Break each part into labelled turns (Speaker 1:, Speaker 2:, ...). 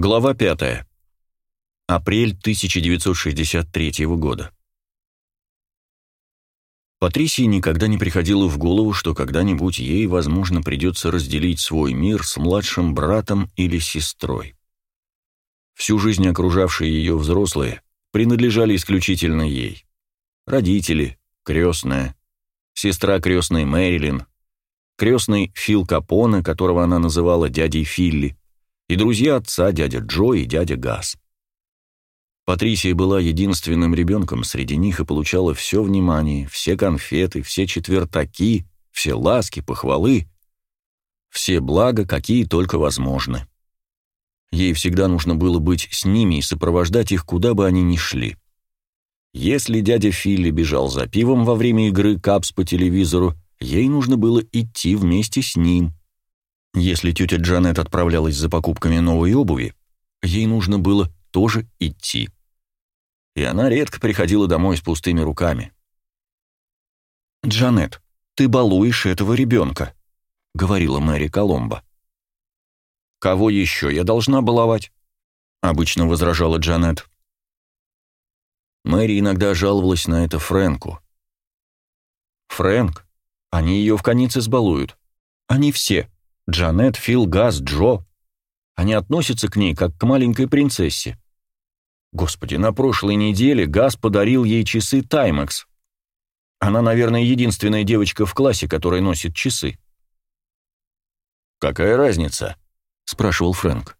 Speaker 1: Глава 5. Апрель 1963 года. Патрисии никогда не приходило в голову, что когда-нибудь ей, возможно, придется разделить свой мир с младшим братом или сестрой. Всю жизнь окружавшие ее взрослые принадлежали исключительно ей. Родители, крестная, сестра крестной Мэрилин, крестный Фил Капоне, которого она называла дядей Филли, и друзья отца, дядя Джо и дядя Газ. Патрисия была единственным ребенком среди них и получала все внимание, все конфеты, все четвертаки, все ласки, похвалы, все блага, какие только возможны. Ей всегда нужно было быть с ними и сопровождать их, куда бы они ни шли. Если дядя Филли бежал за пивом во время игры «Капс» по телевизору, ей нужно было идти вместе с ним. Если тетя Джанет отправлялась за покупками новой обуви, ей нужно было тоже идти. И она редко приходила домой с пустыми руками. «Джанет, ты балуешь этого ребенка», — говорила Мэри Коломбо. «Кого еще я должна баловать?» — обычно возражала Джанет. Мэри иногда жаловалась на это Фрэнку. «Фрэнк, они ее в конец избалуют. Они все. Джанет, Фил, Газ, Джо. Они относятся к ней, как к маленькой принцессе. Господи, на прошлой неделе Газ подарил ей часы Таймекс. Она, наверное, единственная девочка в классе, которая носит часы. «Какая разница?» — спрашивал Фрэнк.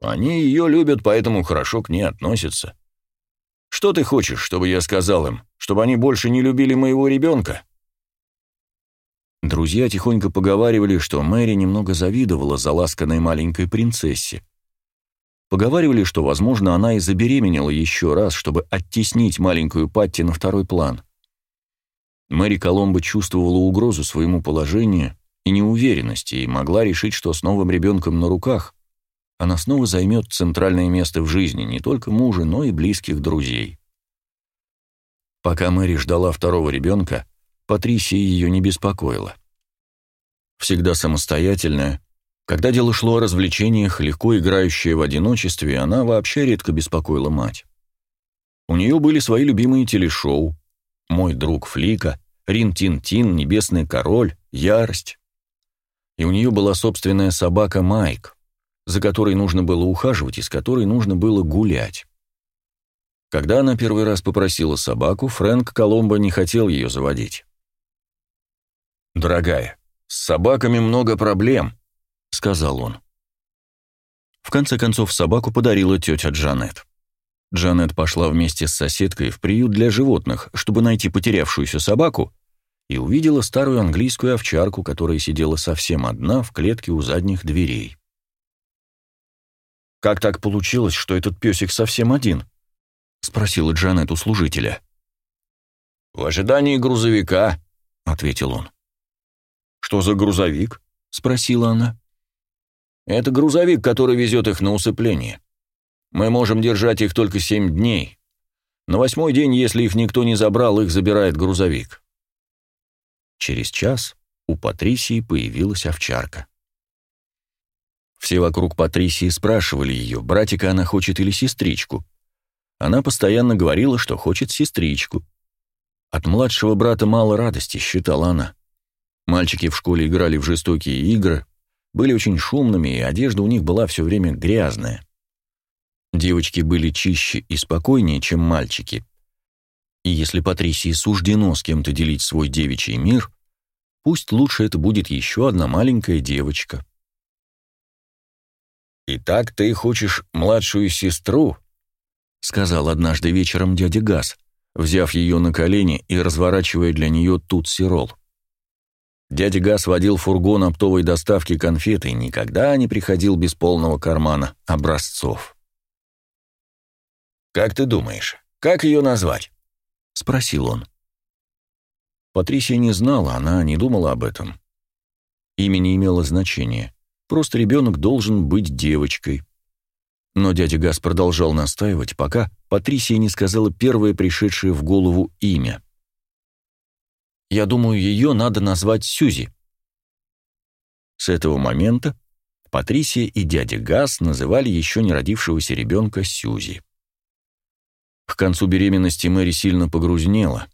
Speaker 1: «Они ее любят, поэтому хорошо к ней относятся. Что ты хочешь, чтобы я сказал им? Чтобы они больше не любили моего ребенка?» Друзья тихонько поговаривали, что Мэри немного завидовала заласканной маленькой принцессе. Поговаривали, что, возможно, она и забеременела еще раз, чтобы оттеснить маленькую Патти на второй план. Мэри Коломбо чувствовала угрозу своему положению и неуверенности, и могла решить, что с новым ребенком на руках она снова займет центральное место в жизни не только мужа, но и близких друзей. Пока Мэри ждала второго ребенка, Патрисия ее не беспокоила. Всегда самостоятельная, когда дело шло о развлечениях, легко играющая в одиночестве, она вообще редко беспокоила мать. У нее были свои любимые телешоу «Мой друг Флика», «Рин-Тин-Тин», «Небесный король», «Ярость». И у нее была собственная собака Майк, за которой нужно было ухаживать и с которой нужно было гулять. Когда она первый раз попросила собаку, Фрэнк Коломбо не хотел ее заводить. «Дорогая, с собаками много проблем», — сказал он. В конце концов, собаку подарила тетя Джанет. Джанет пошла вместе с соседкой в приют для животных, чтобы найти потерявшуюся собаку, и увидела старую английскую овчарку, которая сидела совсем одна в клетке у задних дверей. «Как так получилось, что этот песик совсем один?» — спросила Джанет у служителя. «В ожидании грузовика», — ответил он. «Что за грузовик?» — спросила она. «Это грузовик, который везет их на усыпление. Мы можем держать их только семь дней. На восьмой день, если их никто не забрал, их забирает грузовик». Через час у Патрисии появилась овчарка. Все вокруг Патрисии спрашивали ее, братика она хочет или сестричку. Она постоянно говорила, что хочет сестричку. От младшего брата мало радости, считала она. Мальчики в школе играли в жестокие игры, были очень шумными, и одежда у них была все время грязная. Девочки были чище и спокойнее, чем мальчики. И если Патрисии суждено с кем-то делить свой девичий мир, пусть лучше это будет еще одна маленькая девочка. «Итак, ты хочешь младшую сестру?» — сказал однажды вечером дядя Газ, взяв ее на колени и разворачивая для нее тут сирол. Дядя Газ водил фургон оптовой доставки конфет и никогда не приходил без полного кармана образцов. «Как ты думаешь, как ее назвать?» — спросил он. Патрисия не знала, она не думала об этом. Имя не имело значения. Просто ребенок должен быть девочкой. Но дядя Газ продолжал настаивать, пока Патрисия не сказала первое пришедшее в голову имя. «Я думаю, ее надо назвать Сюзи». С этого момента Патрисия и дядя Газ называли еще не родившегося ребенка Сюзи. К концу беременности Мэри сильно погрузнела.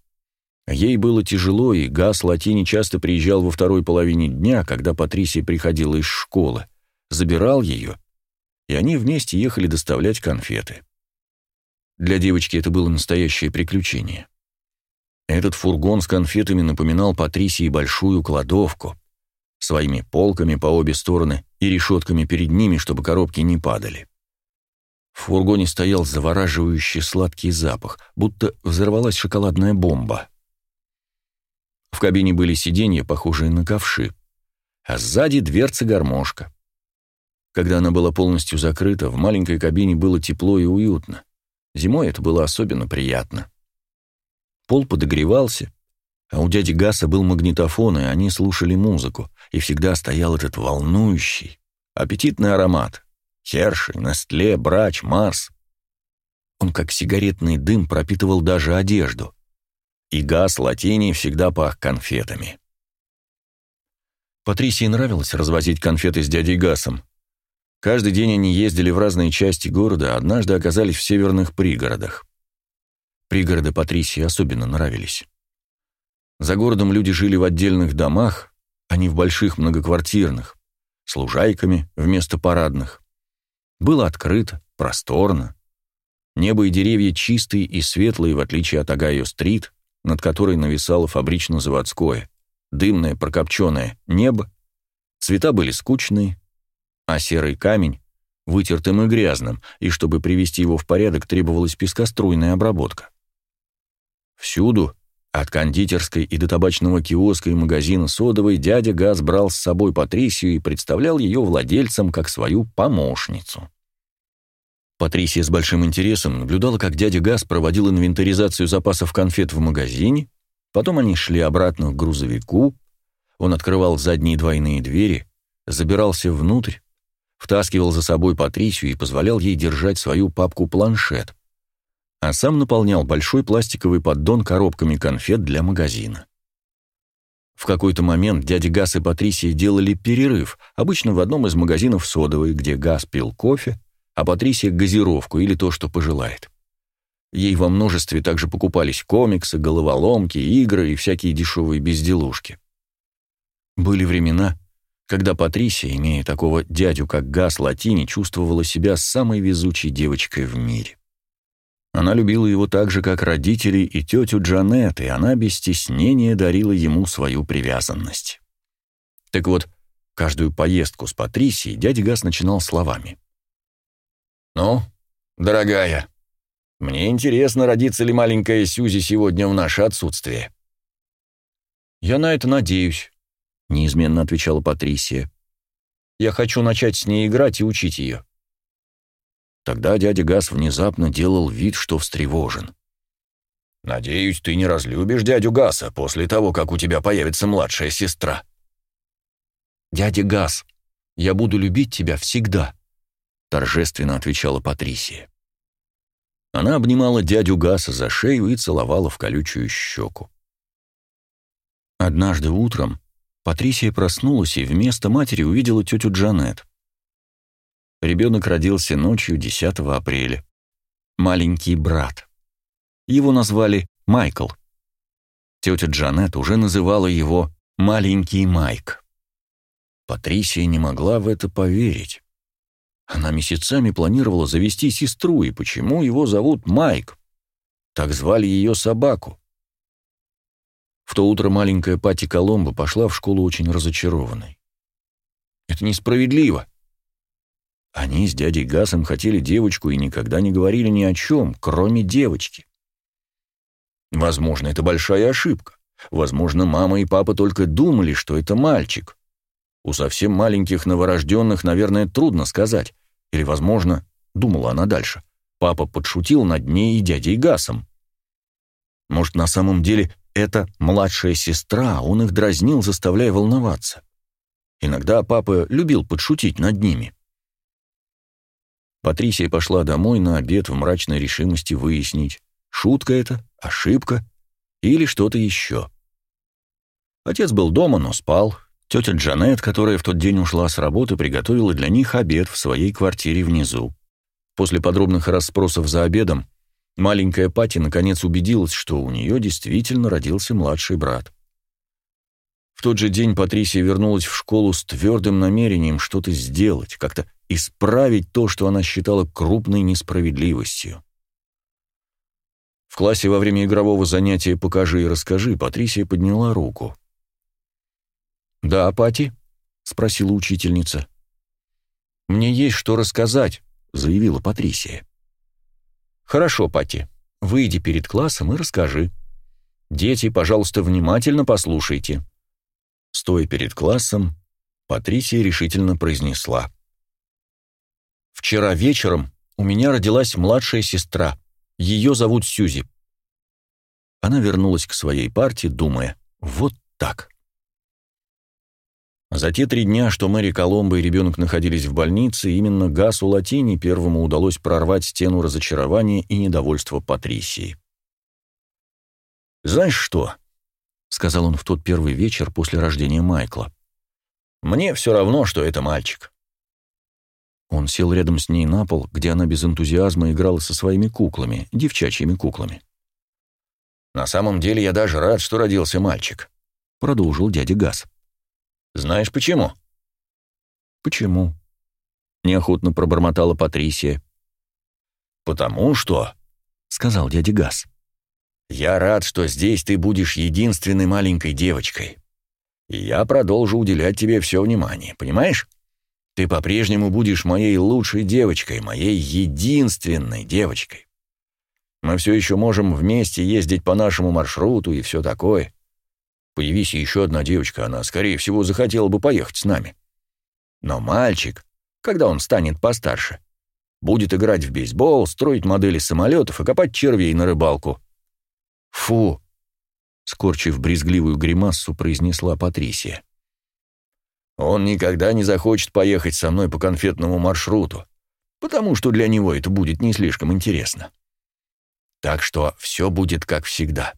Speaker 1: Ей было тяжело, и Газ Латини часто приезжал во второй половине дня, когда Патрисия приходила из школы, забирал ее, и они вместе ехали доставлять конфеты. Для девочки это было настоящее приключение. Этот фургон с конфетами напоминал Патрисии большую кладовку, своими полками по обе стороны и решетками перед ними, чтобы коробки не падали. В фургоне стоял завораживающий сладкий запах, будто взорвалась шоколадная бомба. В кабине были сиденья, похожие на ковши, а сзади дверца-гармошка. Когда она была полностью закрыта, в маленькой кабине было тепло и уютно. Зимой это было особенно приятно. Пол подогревался, а у дяди Гаса был магнитофон, и они слушали музыку, и всегда стоял этот волнующий, аппетитный аромат. Херши, Нестле, Брач, Марс. Он как сигаретный дым пропитывал даже одежду. И газ латини всегда пах конфетами. Патрисии нравилось развозить конфеты с дядей Гасом. Каждый день они ездили в разные части города, однажды оказались в северных пригородах. Пригороды Патрисии особенно нравились. За городом люди жили в отдельных домах, а не в больших многоквартирных, с лужайками вместо парадных. Было открыто, просторно. Небо и деревья чистые и светлые, в отличие от Агайо-стрит, над которой нависало фабрично-заводское, дымное прокопченное небо. Цвета были скучные, а серый камень — вытертым и грязным, и чтобы привести его в порядок, требовалась пескоструйная обработка. Всюду, от кондитерской и до табачного киоска и магазина содовой, дядя Газ брал с собой Патрисию и представлял ее владельцам как свою помощницу. Патрисия с большим интересом наблюдала, как дядя Газ проводил инвентаризацию запасов конфет в магазине, потом они шли обратно к грузовику, он открывал задние двойные двери, забирался внутрь, втаскивал за собой Патрисию и позволял ей держать свою папку-планшет, а сам наполнял большой пластиковый поддон коробками конфет для магазина. В какой-то момент дядя Гас и Патрисия делали перерыв, обычно в одном из магазинов содовой, где Гас пил кофе, а Патрисия — газировку или то, что пожелает. Ей во множестве также покупались комиксы, головоломки, игры и всякие дешевые безделушки. Были времена, когда Патрисия, имея такого дядю, как Гас Латини, чувствовала себя самой везучей девочкой в мире. Она любила его так же, как родители и тетю Джанет, и она без стеснения дарила ему свою привязанность. Так вот, каждую поездку с Патрисией дядя Гас начинал словами. «Ну, дорогая, мне интересно, родится ли маленькая Сюзи сегодня в наше отсутствие».
Speaker 2: «Я на это надеюсь», — неизменно отвечала Патрисия. «Я хочу начать с ней играть и учить ее».
Speaker 1: Тогда дядя Газ внезапно делал вид, что встревожен.
Speaker 3: «Надеюсь, ты не разлюбишь дядю Гаса после того, как у тебя появится младшая сестра».
Speaker 2: «Дядя Газ, я буду любить тебя всегда», —
Speaker 1: торжественно отвечала Патрисия. Она обнимала дядю Гаса за шею и целовала в колючую щеку. Однажды утром Патрисия проснулась и вместо матери увидела тетю Джанет. Ребенок родился ночью 10 апреля. Маленький брат. Его назвали Майкл. Тетя Джанет уже называла его «маленький Майк». Патрисия не могла в это поверить. Она месяцами планировала завести сестру, и почему его зовут Майк? Так звали ее собаку. В то утро маленькая Пати Коломбо пошла в школу очень разочарованной. «Это несправедливо», они с дядей Гасом хотели девочку и никогда не говорили ни о чем, кроме девочки. Возможно, это большая ошибка. Возможно, мама и папа только думали, что это мальчик. У совсем маленьких новорожденных, наверное, трудно сказать. Или, возможно, думала она дальше, папа подшутил над ней и дядей Гасом. Может, на самом деле это младшая сестра, он их дразнил, заставляя волноваться. Иногда папа любил подшутить над ними. Патрисия пошла домой на обед в мрачной решимости выяснить, шутка это, ошибка или что-то еще. Отец был дома, но спал, Тетя Джанет, которая в тот день ушла с работы, приготовила для них обед в своей квартире внизу. После подробных расспросов за обедом маленькая Пати наконец убедилась, что у нее действительно родился младший брат. В тот же день Патрисия вернулась в школу с твердым намерением что-то сделать, как-то исправить то, что она считала крупной несправедливостью. В классе во время игрового занятия «Покажи и расскажи» Патрисия подняла руку. «Да, Пати?» — спросила учительница. «Мне есть что рассказать», — заявила Патрисия. «Хорошо, Пати, выйди перед классом и расскажи. Дети, пожалуйста, внимательно послушайте». Стоя перед классом, Патрисия решительно произнесла. «Вчера вечером у меня родилась младшая сестра. Ее зовут Сьюзи». Она вернулась к своей партии, думая, «Вот так». За те три дня, что Мэри Коломбо и ребенок находились в больнице, именно Гасу Латини первому удалось прорвать стену разочарования и недовольства Патрисии. «Знаешь что?» — сказал он в тот первый вечер после рождения Майкла. «Мне все равно, что это мальчик». Он сел рядом с ней на пол, где она без энтузиазма играла со своими куклами, девчачьими куклами. «На самом деле я даже рад, что родился мальчик», — продолжил дядя Гас. Знаешь почему?» «Почему?» — неохотно пробормотала Патрисия. «Потому что», — сказал дядя Газ, — «я рад, что здесь ты будешь единственной маленькой девочкой. И я продолжу уделять тебе все внимание, понимаешь? Ты по-прежнему будешь моей лучшей девочкой, моей единственной девочкой. Мы все еще можем вместе ездить по нашему маршруту и все такое. Появись еще одна девочка, она, скорее всего, захотела бы поехать с нами. Но мальчик, когда он станет постарше, будет играть в бейсбол, строить модели самолетов и копать червей на рыбалку. Фу! Скорчив брезгливую гримассу, произнесла Патрисия. Он никогда не захочет поехать со мной по конфетному маршруту, потому что для него это будет не слишком интересно. Так что все будет как всегда.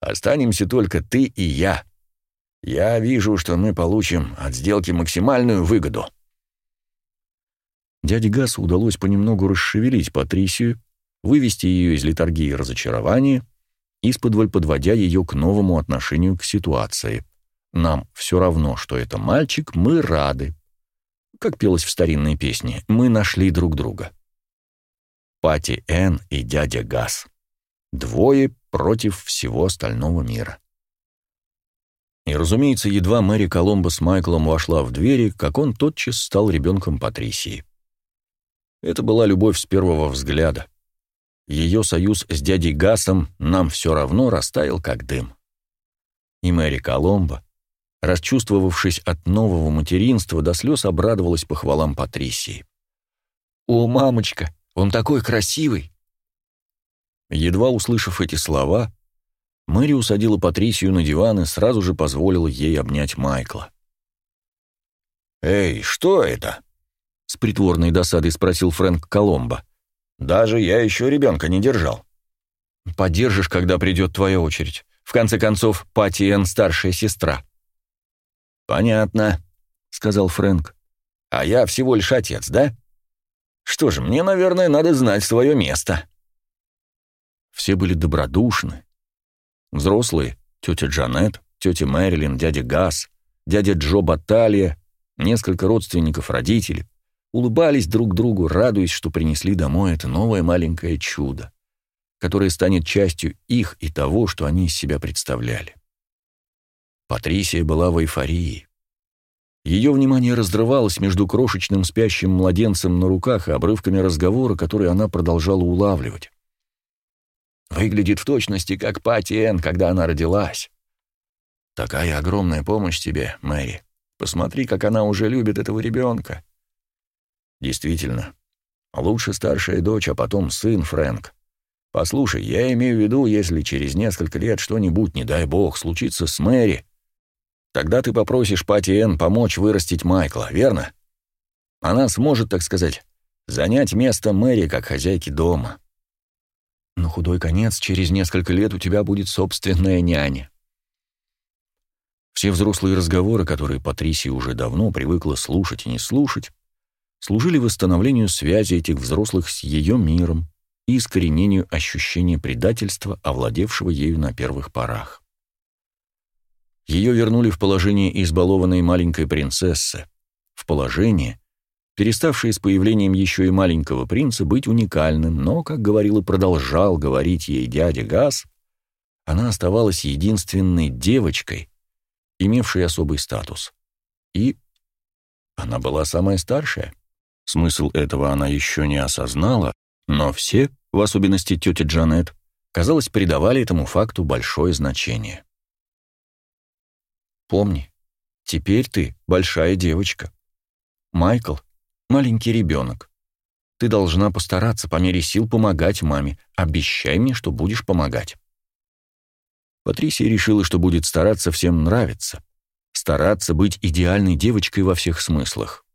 Speaker 1: Останемся только ты и я. Я вижу, что мы получим от сделки максимальную выгоду». Дяде Гасу удалось понемногу расшевелить Патрисию, вывести ее из литургии разочарования, исподволь подводя ее к новому отношению к ситуации. «Нам все равно, что это мальчик, мы рады». Как пелось в старинной песне, мы нашли друг друга. Пати Н и дядя Гас. Двое против всего остального мира. И, разумеется, едва Мэри Коломбо с Майклом вошла в двери, как он тотчас стал ребенком Патрисии. Это была любовь с первого взгляда. Ее союз с дядей Гасом нам все равно растаял, как дым. И Мэри Коломбо, расчувствовавшись от нового материнства, до слез обрадовалась похвалам Патрисии. «О, мамочка, он такой красивый! Едва услышав эти слова, Мэри усадила Патрисию на диван и сразу же позволила ей обнять Майкла. «Эй, что это?» — с притворной досадой спросил Фрэнк Коломбо. «Даже я еще ребенка не держал». «Подержишь, когда придет твоя очередь. В конце концов, Пати Энн старшая сестра». «Понятно», — сказал Фрэнк. «А я всего лишь отец, да? Что же, мне, наверное, надо знать свое место». Все были добродушны. Взрослые — тетя Джанет, тетя Мэрилин, дядя Газ, дядя Джо Баталия, несколько родственников родителей, улыбались друг другу, радуясь, что принесли домой это новое маленькое чудо, которое станет частью их и того, что они из себя представляли. Патрисия была в эйфории. Ее внимание раздрывалось между крошечным спящим младенцем на руках и обрывками разговора, которые она продолжала улавливать. Выглядит в точности, как Пати Энн, когда она родилась. Такая огромная помощь тебе, Мэри. Посмотри, как она уже любит этого ребенка. Действительно, лучше старшая дочь, а потом сын Фрэнк. Послушай, я имею в виду, если через несколько лет что-нибудь, не дай бог, случится с Мэри, тогда ты попросишь Пати Энн помочь вырастить Майкла, верно? Она сможет, так сказать, занять место Мэри как хозяйки дома. На худой конец, через несколько лет у тебя будет собственная няня. Все взрослые разговоры, которые Патрисия уже давно привыкла слушать и не слушать, служили восстановлению связи этих взрослых с ее миром и искоренению ощущения предательства, овладевшего ею на первых порах. Ее вернули в положение избалованной маленькой принцессы, в положение, переставшее с появлением еще и маленького принца быть уникальным, но, как говорил и продолжал говорить ей дядя Газ, она оставалась единственной девочкой, имевшей особый статус. И она была самая старшая. Смысл этого она еще не осознала, но все, в особенности тетя Джанет, казалось, придавали этому факту большое значение. «Помни, теперь ты большая девочка. Майкл — маленький ребенок. Ты должна постараться по мере сил помогать маме. Обещай мне, что будешь помогать». Патрисия решила, что будет стараться всем нравиться, стараться быть идеальной девочкой во всех смыслах.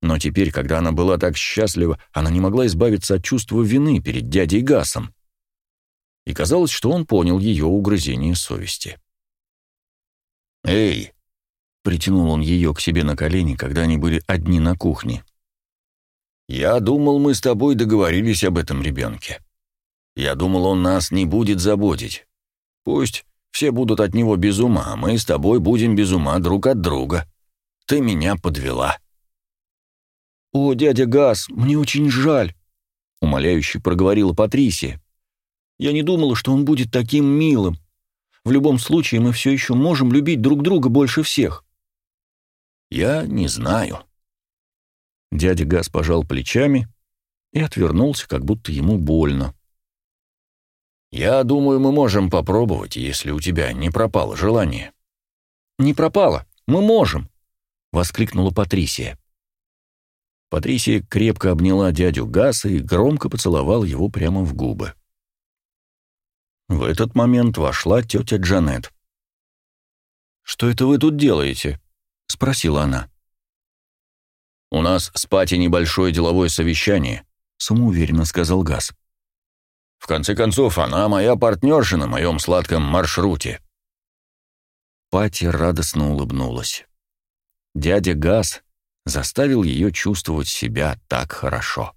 Speaker 1: Но теперь, когда она была так счастлива, она не могла избавиться от чувства вины перед дядей Гасом. И казалось, что он понял ее угрызение совести.
Speaker 3: «Эй!» — притянул он ее к себе на колени, когда они были одни на кухне. «Я думал, мы с тобой договорились об этом ребенке. Я думал, он нас не будет заботить. Пусть все будут от него без ума, а мы с тобой будем без ума друг от друга. Ты меня подвела».
Speaker 2: «О, дядя Газ, мне очень жаль», — умоляюще проговорила Патрисия. «Я не думала, что он будет таким милым. В любом случае, мы все еще можем любить друг друга больше всех».
Speaker 3: «Я не знаю».
Speaker 1: Дядя Газ пожал плечами и отвернулся, как будто ему больно.
Speaker 3: «Я думаю, мы можем попробовать, если у тебя не пропало желание».
Speaker 2: «Не пропало, мы можем», — воскликнула Патрисия.
Speaker 1: Патрисия крепко обняла дядю Гаса и громко поцеловала его прямо в губы. В этот момент вошла тетя Джанет.
Speaker 2: «Что это вы тут делаете?» — спросила она.
Speaker 3: «У нас с Пати небольшое деловое совещание», — самоуверенно сказал Газ. В конце концов, она моя партнерша на моем сладком маршруте».
Speaker 1: Пати радостно улыбнулась. Дядя Газ заставил ее чувствовать себя так хорошо.